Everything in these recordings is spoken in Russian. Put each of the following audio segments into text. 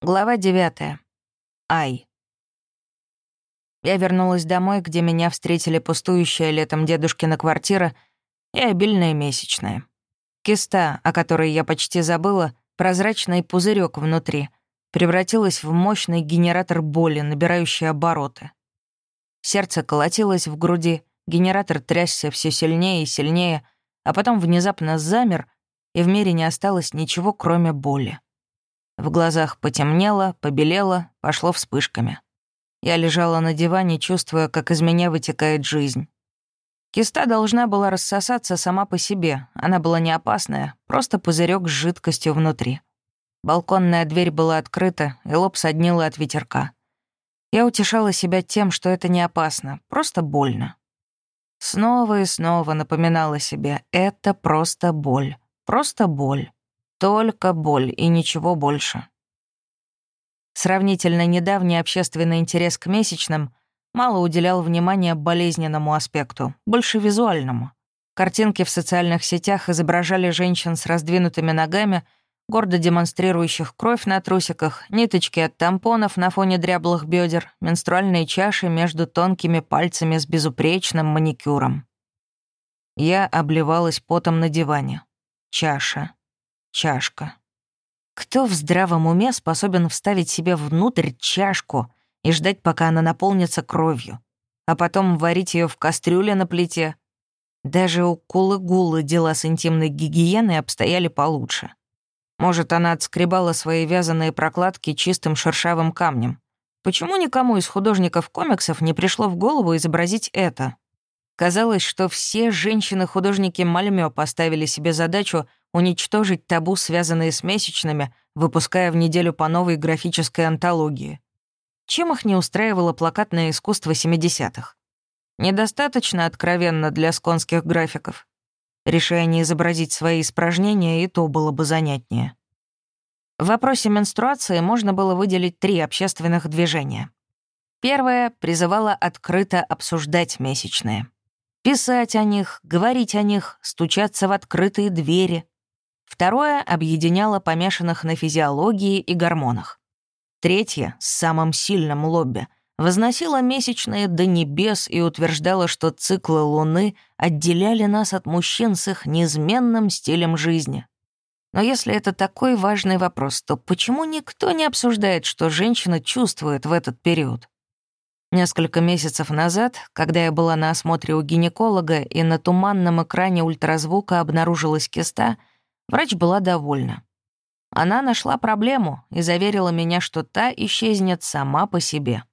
Глава 9. Ай. Я вернулась домой, где меня встретили пустующая летом дедушкина квартира и обильная месячная. Киста, о которой я почти забыла, прозрачный пузырек внутри, превратилась в мощный генератор боли, набирающий обороты. Сердце колотилось в груди, генератор трясся все сильнее и сильнее, а потом внезапно замер, и в мире не осталось ничего, кроме боли. В глазах потемнело, побелело, пошло вспышками. Я лежала на диване, чувствуя, как из меня вытекает жизнь. Киста должна была рассосаться сама по себе. Она была не опасная, просто пузырек с жидкостью внутри. Балконная дверь была открыта, и лоб соднило от ветерка. Я утешала себя тем, что это не опасно, просто больно. Снова и снова напоминала себе, это просто боль, просто боль. Только боль и ничего больше. Сравнительно недавний общественный интерес к месячным мало уделял внимания болезненному аспекту, больше визуальному. Картинки в социальных сетях изображали женщин с раздвинутыми ногами, гордо демонстрирующих кровь на трусиках, ниточки от тампонов на фоне дряблых бедер, менструальные чаши между тонкими пальцами с безупречным маникюром. Я обливалась потом на диване. Чаша чашка. Кто в здравом уме способен вставить себе внутрь чашку и ждать, пока она наполнится кровью, а потом варить ее в кастрюле на плите? Даже у Кулы-Гулы дела с интимной гигиеной обстояли получше. Может, она отскребала свои вязаные прокладки чистым шершавым камнем. Почему никому из художников комиксов не пришло в голову изобразить это? Казалось, что все женщины-художники Мальмё поставили себе задачу уничтожить табу, связанные с месячными, выпуская в неделю по новой графической антологии. Чем их не устраивало плакатное искусство 70-х? Недостаточно откровенно для сконских графиков. Решение изобразить свои испражнения и то было бы занятнее. В вопросе менструации можно было выделить три общественных движения. Первое призывало открыто обсуждать месячные. Писать о них, говорить о них, стучаться в открытые двери, Второе объединяло помешанных на физиологии и гормонах. Третье, с самым сильным лобби, возносило месячные до небес и утверждало, что циклы Луны отделяли нас от мужчин с их неизменным стилем жизни. Но если это такой важный вопрос, то почему никто не обсуждает, что женщина чувствует в этот период? Несколько месяцев назад, когда я была на осмотре у гинеколога и на туманном экране ультразвука обнаружилась киста — Врач была довольна. Она нашла проблему и заверила меня, что та исчезнет сама по себе.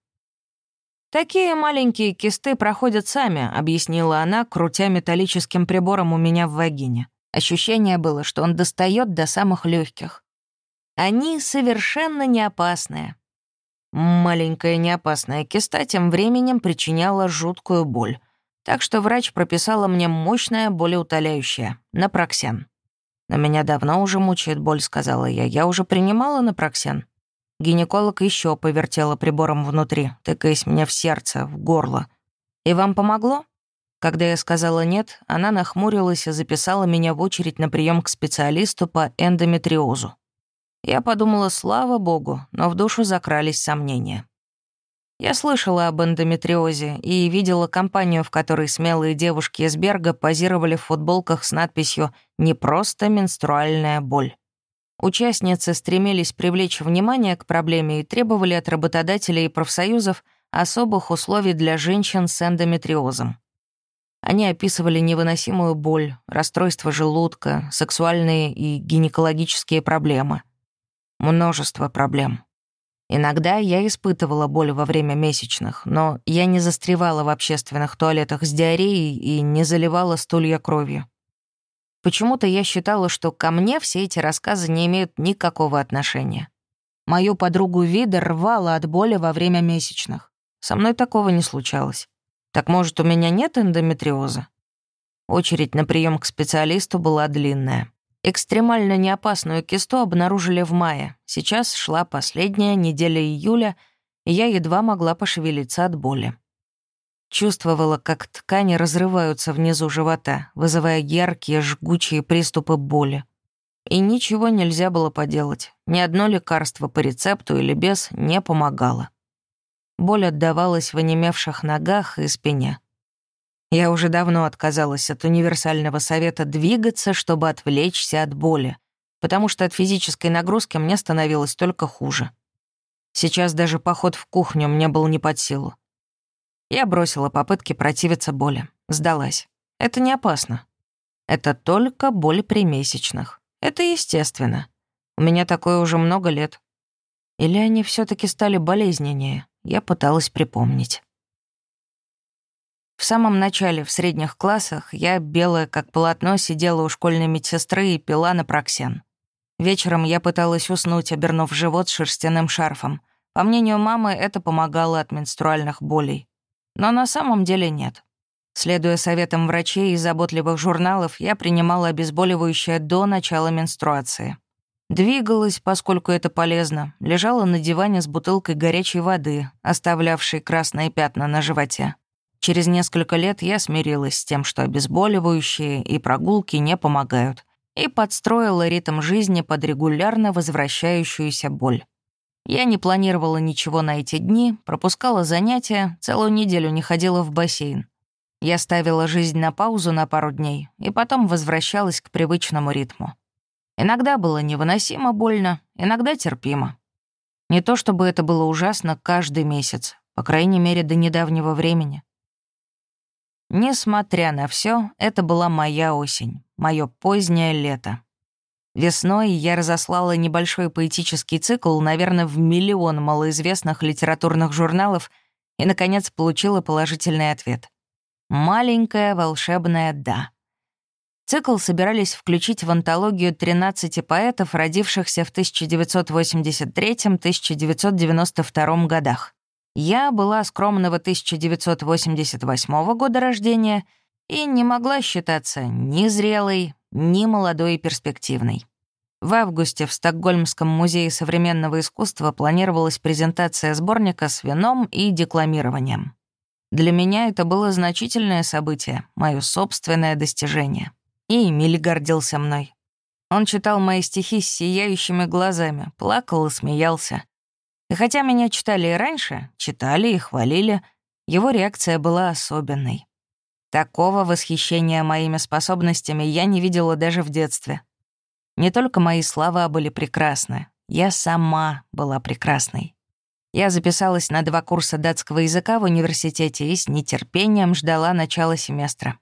«Такие маленькие кисты проходят сами», — объяснила она, крутя металлическим прибором у меня в вагине. Ощущение было, что он достает до самых легких. Они совершенно не опасные. Маленькая неопасная киста тем временем причиняла жуткую боль, так что врач прописала мне мощное болеутоляющее — напроксен. «На меня давно уже мучает боль», — сказала я. «Я уже принимала напроксен». Гинеколог еще повертела прибором внутри, тыкаясь мне в сердце, в горло. «И вам помогло?» Когда я сказала «нет», она нахмурилась и записала меня в очередь на прием к специалисту по эндометриозу. Я подумала, слава богу, но в душу закрались сомнения. Я слышала об эндометриозе и видела компанию, в которой смелые девушки из Берга позировали в футболках с надписью «Не просто менструальная боль». Участницы стремились привлечь внимание к проблеме и требовали от работодателей и профсоюзов особых условий для женщин с эндометриозом. Они описывали невыносимую боль, расстройство желудка, сексуальные и гинекологические проблемы. Множество проблем. Иногда я испытывала боль во время месячных, но я не застревала в общественных туалетах с диареей и не заливала стулья кровью. Почему-то я считала, что ко мне все эти рассказы не имеют никакого отношения. Мою подругу Вида рвала от боли во время месячных. Со мной такого не случалось. Так может, у меня нет эндометриоза? Очередь на прием к специалисту была длинная. Экстремально неопасную кисту обнаружили в мае. Сейчас шла последняя неделя июля, и я едва могла пошевелиться от боли. Чувствовала, как ткани разрываются внизу живота, вызывая яркие, жгучие приступы боли. И ничего нельзя было поделать. Ни одно лекарство по рецепту или без не помогало. Боль отдавалась в онемевших ногах и спине. Я уже давно отказалась от универсального совета двигаться, чтобы отвлечься от боли, потому что от физической нагрузки мне становилось только хуже. Сейчас даже поход в кухню мне был не под силу. Я бросила попытки противиться боли, сдалась. Это не опасно. Это только боль при месячных. Это естественно. У меня такое уже много лет. Или они все таки стали болезненнее? Я пыталась припомнить. В самом начале, в средних классах, я, белая как полотно, сидела у школьной медсестры и пила напроксен. Вечером я пыталась уснуть, обернув живот шерстяным шарфом. По мнению мамы, это помогало от менструальных болей. Но на самом деле нет. Следуя советам врачей и заботливых журналов, я принимала обезболивающее до начала менструации. Двигалась, поскольку это полезно, лежала на диване с бутылкой горячей воды, оставлявшей красные пятна на животе. Через несколько лет я смирилась с тем, что обезболивающие и прогулки не помогают, и подстроила ритм жизни под регулярно возвращающуюся боль. Я не планировала ничего на эти дни, пропускала занятия, целую неделю не ходила в бассейн. Я ставила жизнь на паузу на пару дней и потом возвращалась к привычному ритму. Иногда было невыносимо больно, иногда терпимо. Не то чтобы это было ужасно каждый месяц, по крайней мере, до недавнего времени. Несмотря на все, это была моя осень, мое позднее лето. Весной я разослала небольшой поэтический цикл, наверное, в миллион малоизвестных литературных журналов и, наконец, получила положительный ответ. «Маленькая волшебная «да». Цикл собирались включить в антологию 13 поэтов, родившихся в 1983-1992 годах. Я была скромного 1988 года рождения и не могла считаться ни зрелой, ни молодой и перспективной. В августе в Стокгольмском музее современного искусства планировалась презентация сборника с вином и декламированием. Для меня это было значительное событие, мое собственное достижение. И Эмиль гордился мной. Он читал мои стихи с сияющими глазами, плакал и смеялся. И хотя меня читали и раньше, читали и хвалили, его реакция была особенной. Такого восхищения моими способностями я не видела даже в детстве. Не только мои слова были прекрасны, я сама была прекрасной. Я записалась на два курса датского языка в университете и с нетерпением ждала начала семестра.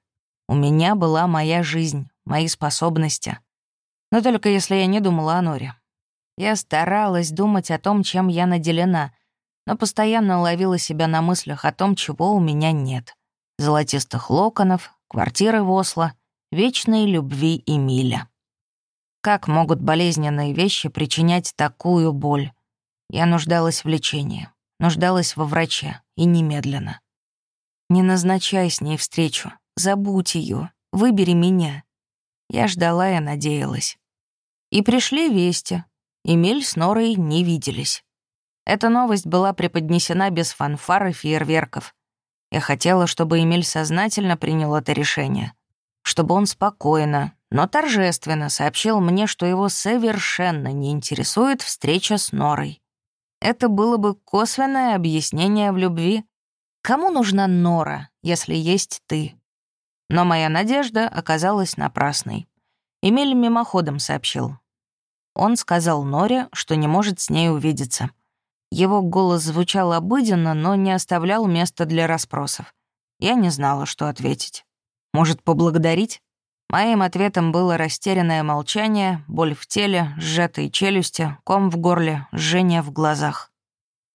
У меня была моя жизнь, мои способности. Но только если я не думала о Норе. Я старалась думать о том, чем я наделена, но постоянно ловила себя на мыслях о том, чего у меня нет. Золотистых локонов, квартиры в Осло, вечной любви Эмиля. Как могут болезненные вещи причинять такую боль? Я нуждалась в лечении, нуждалась во враче, и немедленно. Не назначай с ней встречу, забудь ее, выбери меня. Я ждала и надеялась. И пришли вести, Эмиль с Норой не виделись. Эта новость была преподнесена без фанфар и фейерверков. Я хотела, чтобы Эмиль сознательно принял это решение. Чтобы он спокойно, но торжественно сообщил мне, что его совершенно не интересует встреча с Норой. Это было бы косвенное объяснение в любви. Кому нужна Нора, если есть ты? Но моя надежда оказалась напрасной. Эмиль мимоходом сообщил. Он сказал Норе, что не может с ней увидеться. Его голос звучал обыденно, но не оставлял места для расспросов. Я не знала, что ответить. Может, поблагодарить? Моим ответом было растерянное молчание, боль в теле, сжатые челюсти, ком в горле, жжение в глазах.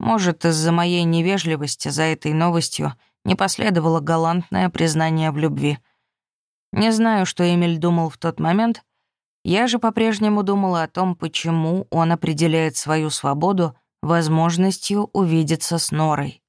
Может, из-за моей невежливости за этой новостью не последовало галантное признание в любви. Не знаю, что Эмиль думал в тот момент, я же по-прежнему думала о том, почему он определяет свою свободу возможностью увидеться с Норой.